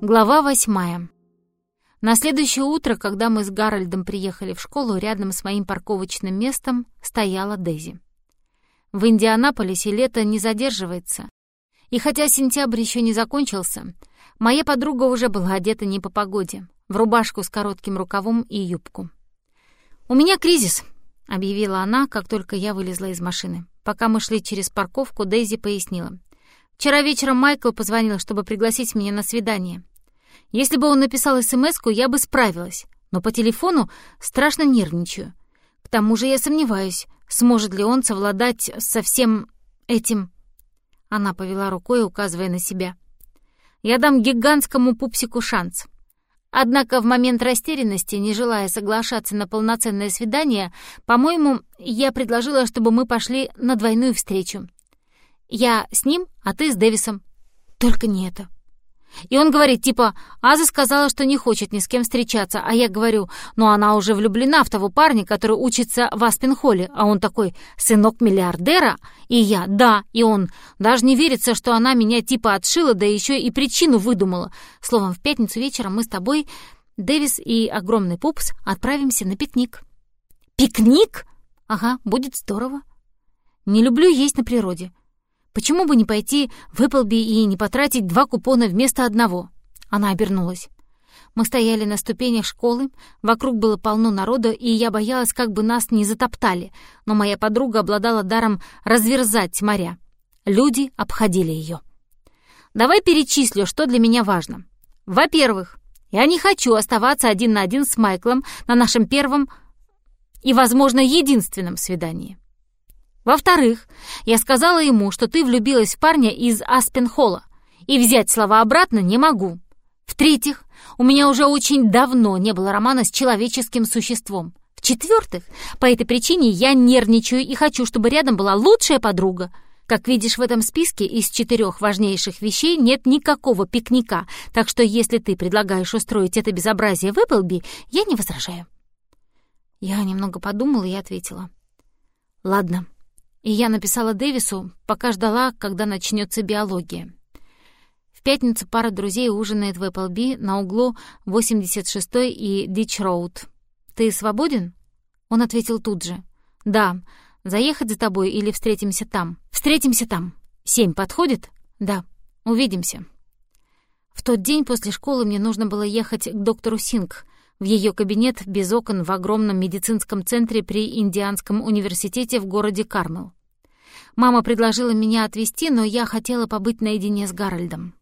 Глава восьмая. На следующее утро, когда мы с Гарольдом приехали в школу, рядом с моим парковочным местом стояла Дейзи. В Индианаполисе лето не задерживается. И хотя сентябрь еще не закончился, моя подруга уже была одета не по погоде, в рубашку с коротким рукавом и юбку. «У меня кризис», — объявила она, как только я вылезла из машины. Пока мы шли через парковку, Дейзи пояснила. «Вчера вечером Майкл позвонил, чтобы пригласить меня на свидание. Если бы он написал смс я бы справилась, но по телефону страшно нервничаю. К тому же я сомневаюсь, сможет ли он совладать со всем этим. Она повела рукой, указывая на себя. Я дам гигантскому пупсику шанс. Однако в момент растерянности, не желая соглашаться на полноценное свидание, по-моему, я предложила, чтобы мы пошли на двойную встречу. Я с ним, а ты с Дэвисом. Только не это. И он говорит, типа, Аза сказала, что не хочет ни с кем встречаться, а я говорю, ну она уже влюблена в того парня, который учится в Аспенхолле, а он такой, сынок миллиардера? И я, да, и он, даже не верится, что она меня типа отшила, да еще и причину выдумала. Словом, в пятницу вечером мы с тобой, Дэвис и огромный пупс, отправимся на пикник. Пикник? Ага, будет здорово. Не люблю есть на природе. Почему бы не пойти в Эпплби и не потратить два купона вместо одного?» Она обернулась. Мы стояли на ступенях школы, вокруг было полно народа, и я боялась, как бы нас не затоптали, но моя подруга обладала даром разверзать моря. Люди обходили ее. «Давай перечислю, что для меня важно. Во-первых, я не хочу оставаться один на один с Майклом на нашем первом и, возможно, единственном свидании. Во-вторых, я сказала ему, что ты влюбилась в парня из Аспенхолла, и взять слова обратно не могу. В-третьих, у меня уже очень давно не было романа с человеческим существом. В-четвертых, по этой причине я нервничаю и хочу, чтобы рядом была лучшая подруга. Как видишь, в этом списке из четырех важнейших вещей нет никакого пикника, так что если ты предлагаешь устроить это безобразие в Эпплби, я не возражаю. Я немного подумала и ответила. «Ладно». И я написала Дэвису, пока ждала, когда начнется биология. В пятницу пара друзей ужинает в Эпплби на углу 86-й и Дич-Роуд. «Ты свободен?» Он ответил тут же. «Да. Заехать за тобой или встретимся там?» «Встретимся там. Семь подходит?» «Да. Увидимся». В тот день после школы мне нужно было ехать к доктору Синг — в ее кабинет без окон в огромном медицинском центре при Индианском университете в городе Кармел. Мама предложила меня отвезти, но я хотела побыть наедине с Гарольдом.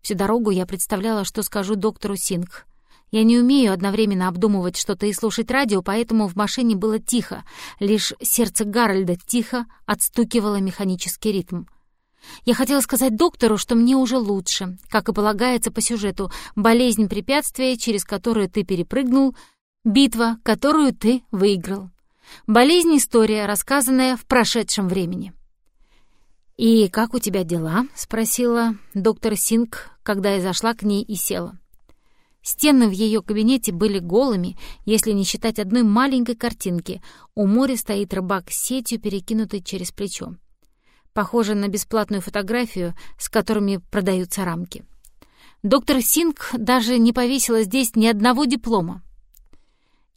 Всю дорогу я представляла, что скажу доктору Синг. Я не умею одновременно обдумывать что-то и слушать радио, поэтому в машине было тихо. Лишь сердце Гарольда тихо отстукивало механический ритм — я хотела сказать доктору, что мне уже лучше, как и полагается по сюжету, болезнь препятствия, через которое ты перепрыгнул, битва, которую ты выиграл. Болезнь — история, рассказанная в прошедшем времени. «И как у тебя дела?» — спросила доктор Синг, когда я зашла к ней и села. Стены в ее кабинете были голыми, если не считать одной маленькой картинки. У моря стоит рыбак с сетью, перекинутой через плечо. Похоже на бесплатную фотографию, с которыми продаются рамки. Доктор Синг даже не повесила здесь ни одного диплома.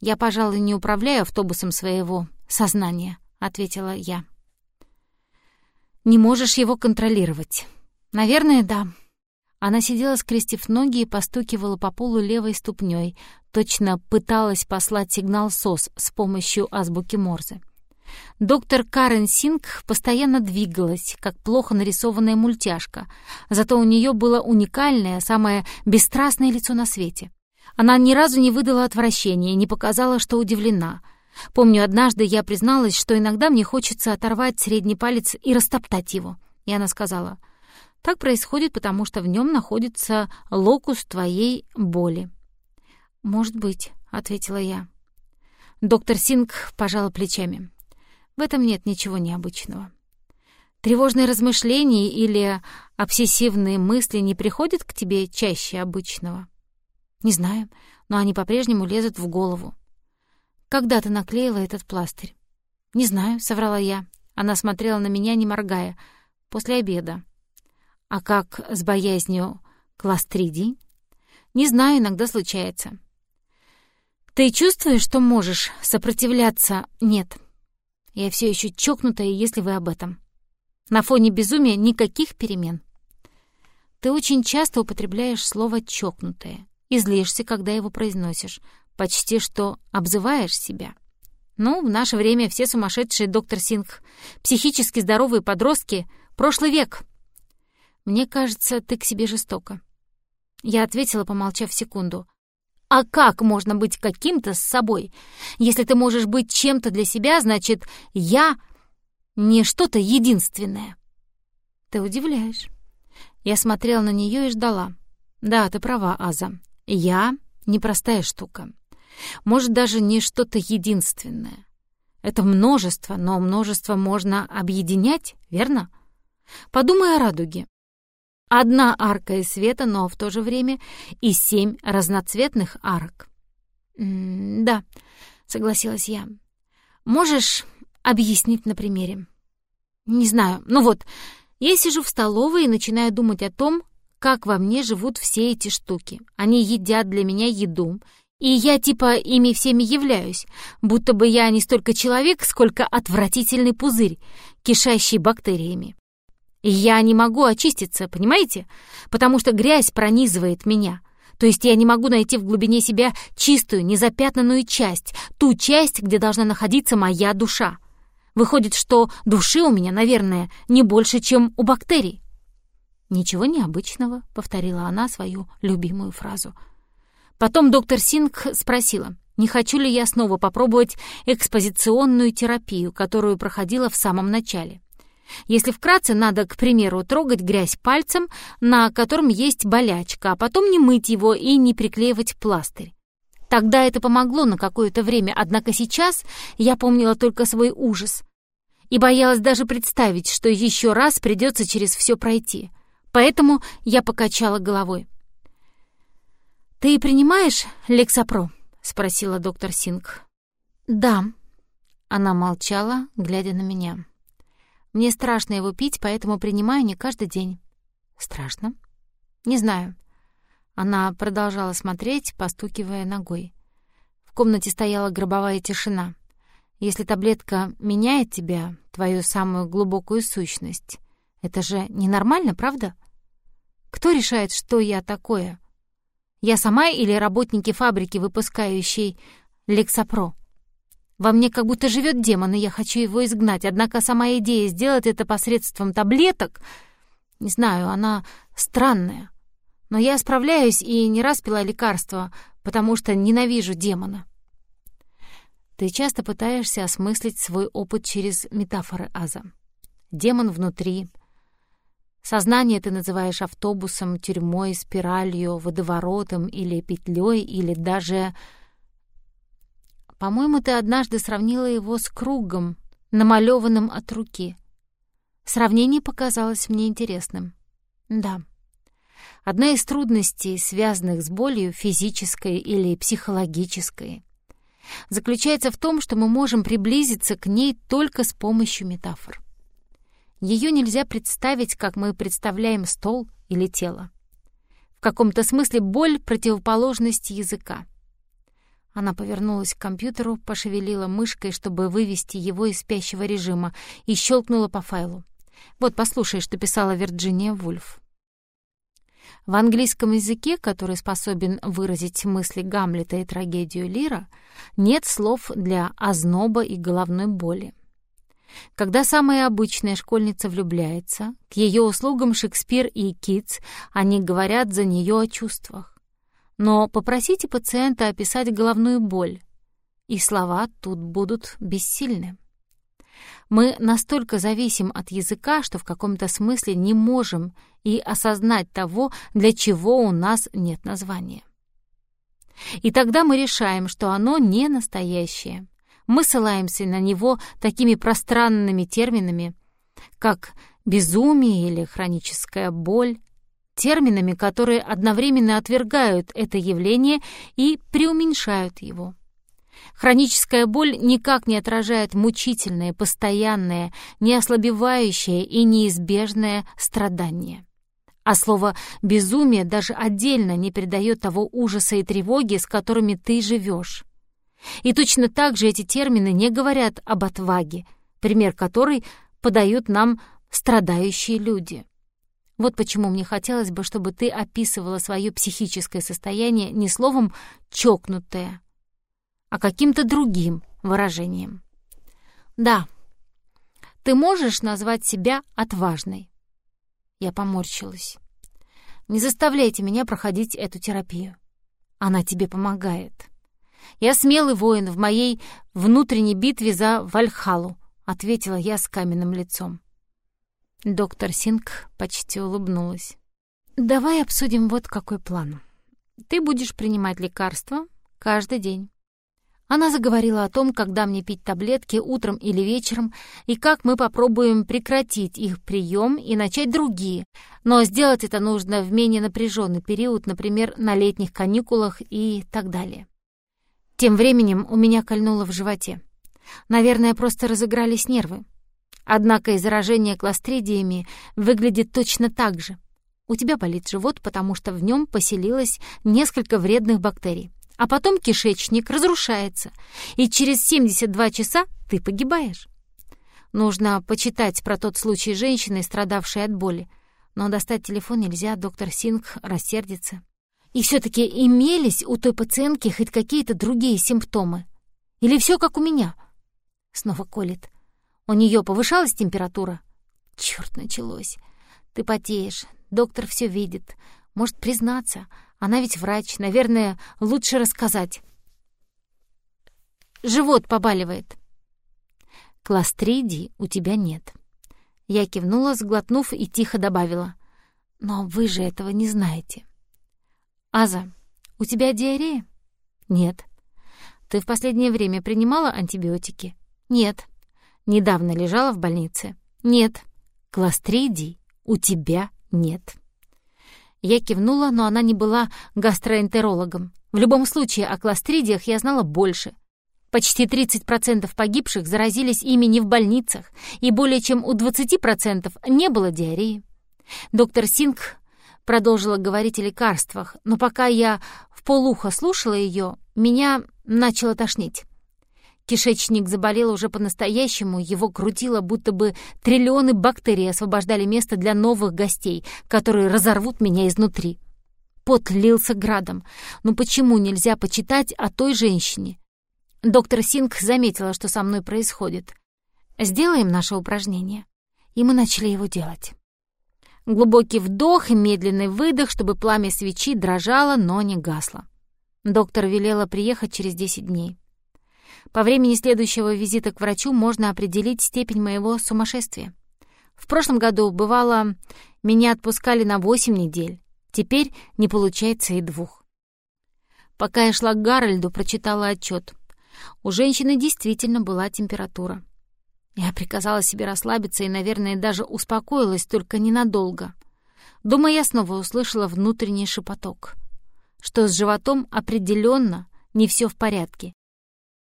«Я, пожалуй, не управляю автобусом своего сознания», — ответила я. «Не можешь его контролировать?» «Наверное, да». Она сидела, скрестив ноги и постукивала по полу левой ступней, точно пыталась послать сигнал СОС с помощью азбуки Морзе. Доктор Карен Синг постоянно двигалась, как плохо нарисованная мультяшка, зато у нее было уникальное, самое бесстрастное лицо на свете. Она ни разу не выдала отвращения, не показала, что удивлена. Помню, однажды я призналась, что иногда мне хочется оторвать средний палец и растоптать его. И она сказала, «Так происходит, потому что в нем находится локус твоей боли». «Может быть», — ответила я. Доктор Синг пожала плечами. В этом нет ничего необычного. Тревожные размышления или обсессивные мысли не приходят к тебе чаще обычного? Не знаю, но они по-прежнему лезут в голову. Когда ты наклеила этот пластырь? Не знаю, соврала я. Она смотрела на меня, не моргая. После обеда. А как с боязнью кластридий? Не знаю, иногда случается. Ты чувствуешь, что можешь сопротивляться? Нет. Я все еще чокнутая, если вы об этом. На фоне безумия никаких перемен. Ты очень часто употребляешь слово «чокнутое» и злишься, когда его произносишь, почти что обзываешь себя. Ну, в наше время все сумасшедшие, доктор Сингх, психически здоровые подростки — прошлый век. Мне кажется, ты к себе жестоко. Я ответила, помолчав секунду. А как можно быть каким-то с собой? Если ты можешь быть чем-то для себя, значит, я не что-то единственное. Ты удивляешь. Я смотрела на нее и ждала. Да, ты права, Аза. Я — непростая штука. Может, даже не что-то единственное. Это множество, но множество можно объединять, верно? Подумай о радуге. Одна арка из света, но в то же время и семь разноцветных арок. «Да», — согласилась я. «Можешь объяснить на примере?» «Не знаю. Ну вот, я сижу в столовой и начинаю думать о том, как во мне живут все эти штуки. Они едят для меня еду, и я типа ими всеми являюсь, будто бы я не столько человек, сколько отвратительный пузырь, кишащий бактериями. Я не могу очиститься, понимаете? Потому что грязь пронизывает меня. То есть я не могу найти в глубине себя чистую, незапятнанную часть, ту часть, где должна находиться моя душа. Выходит, что души у меня, наверное, не больше, чем у бактерий. «Ничего необычного», — повторила она свою любимую фразу — Потом доктор Синг спросила, не хочу ли я снова попробовать экспозиционную терапию, которую проходила в самом начале. Если вкратце, надо, к примеру, трогать грязь пальцем, на котором есть болячка, а потом не мыть его и не приклеивать пластырь. Тогда это помогло на какое-то время, однако сейчас я помнила только свой ужас и боялась даже представить, что еще раз придется через все пройти. Поэтому я покачала головой. «Ты принимаешь лексапро?» — спросила доктор Синг. «Да». Она молчала, глядя на меня. «Мне страшно его пить, поэтому принимаю не каждый день». «Страшно?» «Не знаю». Она продолжала смотреть, постукивая ногой. В комнате стояла гробовая тишина. «Если таблетка меняет тебя, твою самую глубокую сущность, это же ненормально, правда? Кто решает, что я такое?» Я сама или работники фабрики, выпускающей Лексапро? Во мне как будто живет демон, и я хочу его изгнать. Однако сама идея сделать это посредством таблеток, не знаю, она странная. Но я справляюсь и не раз пила лекарства, потому что ненавижу демона. Ты часто пытаешься осмыслить свой опыт через метафоры Аза. Демон внутри — Сознание ты называешь автобусом, тюрьмой, спиралью, водоворотом или петлей, или даже... По-моему, ты однажды сравнила его с кругом, намалеванным от руки. Сравнение показалось мне интересным. Да. Одна из трудностей, связанных с болью, физической или психологической, заключается в том, что мы можем приблизиться к ней только с помощью метафор. Ее нельзя представить, как мы представляем стол или тело. В каком-то смысле боль — противоположность языка. Она повернулась к компьютеру, пошевелила мышкой, чтобы вывести его из спящего режима, и щелкнула по файлу. «Вот, послушай, что писала Вирджиния Вульф». В английском языке, который способен выразить мысли Гамлета и трагедию Лира, нет слов для озноба и головной боли. Когда самая обычная школьница влюбляется, к ее услугам Шекспир и Китс, они говорят за нее о чувствах. Но попросите пациента описать головную боль, и слова тут будут бессильны. Мы настолько зависим от языка, что в каком-то смысле не можем и осознать того, для чего у нас нет названия. И тогда мы решаем, что оно не настоящее, мы ссылаемся на него такими пространными терминами, как безумие или хроническая боль, терминами, которые одновременно отвергают это явление и преуменьшают его. Хроническая боль никак не отражает мучительное, постоянное, неослабевающее и неизбежное страдание. А слово «безумие» даже отдельно не передает того ужаса и тревоги, с которыми ты живешь. И точно так же эти термины не говорят об отваге, пример которой подают нам страдающие люди. Вот почему мне хотелось бы, чтобы ты описывала свое психическое состояние не словом «чокнутое», а каким-то другим выражением. Да, ты можешь назвать себя отважной. Я поморщилась. «Не заставляйте меня проходить эту терапию. Она тебе помогает. Я смелый воин в моей внутренней битве за Вальхалу», — ответила я с каменным лицом. Доктор Синг почти улыбнулась. «Давай обсудим вот какой план. Ты будешь принимать лекарства каждый день. Она заговорила о том, когда мне пить таблетки утром или вечером, и как мы попробуем прекратить их прием и начать другие. Но сделать это нужно в менее напряженный период, например, на летних каникулах и так далее. Тем временем у меня кольнуло в животе. Наверное, просто разыгрались нервы. Однако и заражение кластридиями выглядит точно так же. У тебя болит живот, потому что в нем поселилось несколько вредных бактерий а потом кишечник разрушается, и через 72 часа ты погибаешь. Нужно почитать про тот случай женщины, страдавшей от боли. Но достать телефон нельзя, доктор Синг рассердится. И все-таки имелись у той пациентки хоть какие-то другие симптомы? Или все как у меня? Снова колет. У нее повышалась температура? Черт, началось. Ты потеешь, доктор все видит. Может признаться, она ведь врач, наверное, лучше рассказать. Живот побаливает. Кластридии у тебя нет. Я кивнула, сглотнув, и тихо добавила. Но вы же этого не знаете. Аза, у тебя диарея? Нет. Ты в последнее время принимала антибиотики? Нет. Недавно лежала в больнице? Нет. Кластридий у тебя нет. Я кивнула, но она не была гастроэнтерологом. В любом случае, о кластридиях я знала больше. Почти 30% погибших заразились ими не в больницах, и более чем у 20% не было диареи. Доктор Синг продолжила говорить о лекарствах, но пока я в полухо слушала ее, меня начало тошнить. Кишечник заболел уже по-настоящему, его крутило, будто бы триллионы бактерий освобождали место для новых гостей, которые разорвут меня изнутри. Пот лился градом. Но почему нельзя почитать о той женщине? Доктор Синг заметила, что со мной происходит. «Сделаем наше упражнение». И мы начали его делать. Глубокий вдох и медленный выдох, чтобы пламя свечи дрожало, но не гасло. Доктор велела приехать через 10 дней. По времени следующего визита к врачу можно определить степень моего сумасшествия. В прошлом году, бывало, меня отпускали на восемь недель. Теперь не получается и двух. Пока я шла к Гарольду, прочитала отчет. У женщины действительно была температура. Я приказала себе расслабиться и, наверное, даже успокоилась, только ненадолго. Дома я снова услышала внутренний шепоток, что с животом определенно не все в порядке,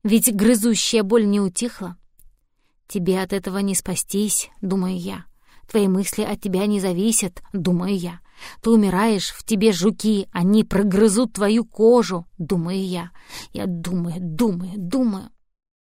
ведь грызущая боль не утихла. Тебе от этого не спастись, думаю я. Твои мысли от тебя не зависят, думаю я. Ты умираешь, в тебе жуки, они прогрызут твою кожу, думаю я. Я думаю, думаю, думаю.